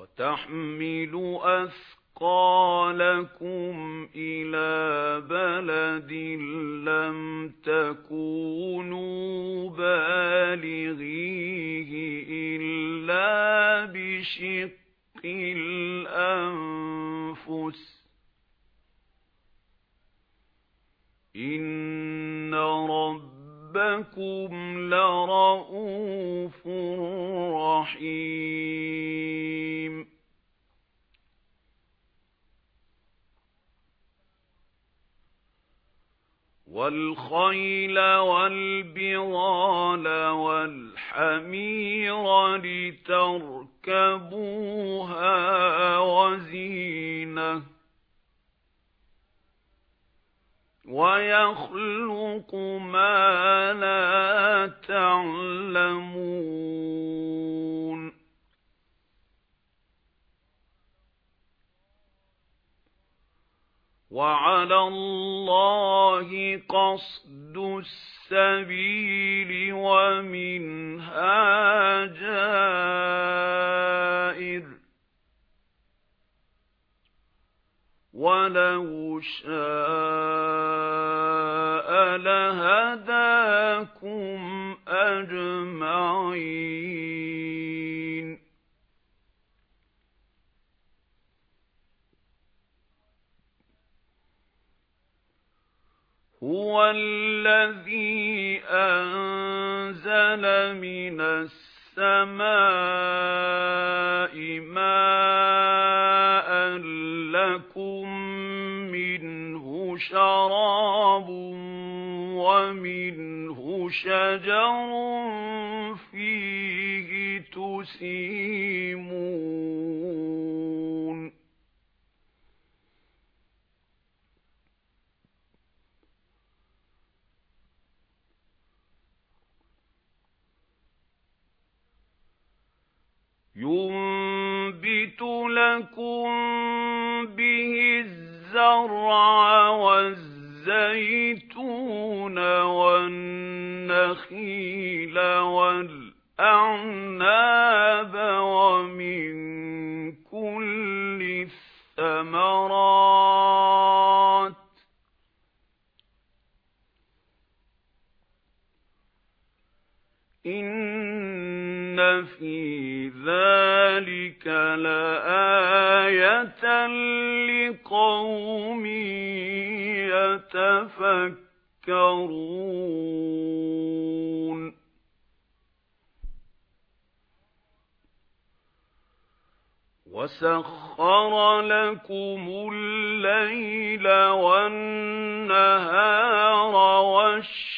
وَتَحْمِلُ أَثْقَالَكُمْ إِلَى بَلَدٍ لَّمْ تَكُونُوا بَالِغِيهِ إِلَّا بِشِقِّ الْأَنفُسِ. إِنَّ رَبَّكُمْ لَرَءُوفٌ رَحِيمٌ. وَالْخَيْلَ وَالْبِغَالَ وَالْحَمِيرَ لِتَرْكَبُوهَا وَزِينَةً وَيَخْلُقُ مَا لَا تَعْلَمُونَ وَعَلَى اللَّهِ قَصْدُ السَّبِيلِ وَمِنْهَا جَائِرٌ. وَلَوْ شَاءَ لَهَدَاكُمْ أَجْمَعِينَ. هُوَ الَّذِي أَنزَلَ مِنَ السَّمَاءِ مَاءً لَّكُم مِّنْهُ شَرَابٌ وَمِنْهُ شَجَرٌ فِيهِ تُسِيمُونَ. يُنبِتُ لَكُم بِهِ الزَّرْعَ وَالزَّيْتُونَ وَالنَّخِيلَ وَالْأَعْنَابَ وَمِن كُلِّ الثَّمَرَاتِ إِنَّ فِي ذَلِكَ لَآيَةً لِقَوْمٍ يَتَفَكَّرُونَ وَسَخَّرَ لَكُمُ اللَّيْلَ وَالنَّهَارَ وَالشَّمْسَ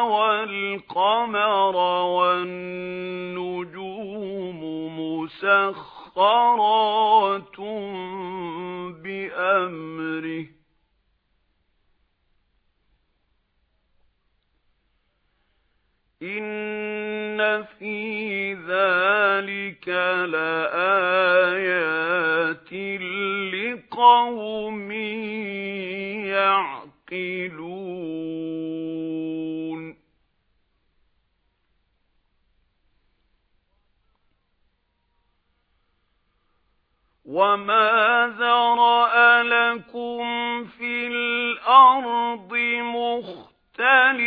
وَالْقَمَرَ وَالنُّجُومُ مُسَخَّرَاتٌ بِأَمْرِهِ. إِنَّ فِي ذَلِكَ لَآيَاتٍ لِقَوْمٍ يَعْقِلُونَ. وَمَا ذَرَأَ لَكُمْ فِي الْأَرْضِ مُخْتَلِفًا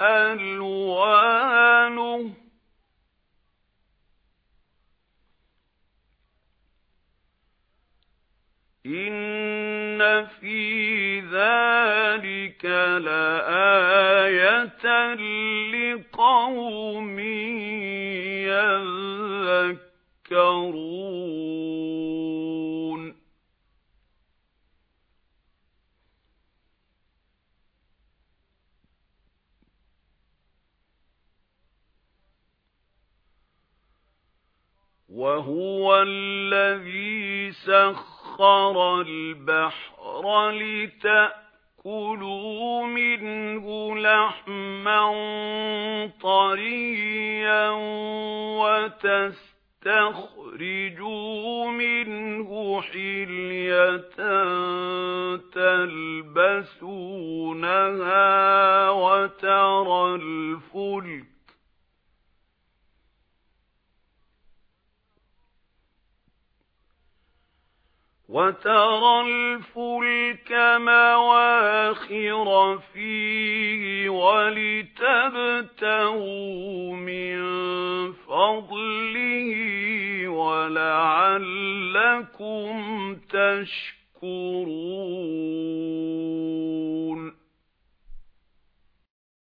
أَلْوَانُهُ إِنَّ فِي ذَلِكَ لَآيَةً لِقَوْمٍ يَذَّكَّرُونَ وَهُوَ الَّذِي سَخَّرَ الْبَحْرَ لِتَأْكُلُوا مِنْهُ لَحْمًا طَرِيًّا تَخْرِجُوا مِنْهُ حِلْيَةً تَلْبَسُونَهَا وَتَرَى الْفُلْكَ وَتَرَى الْفُلْكَ مَوَاخِرَ فِيهِ وَلِتَبْتَغُوا مِنْ فَضْلِهِ وَلَعَلَّكُمْ تَشْكُرُونَ.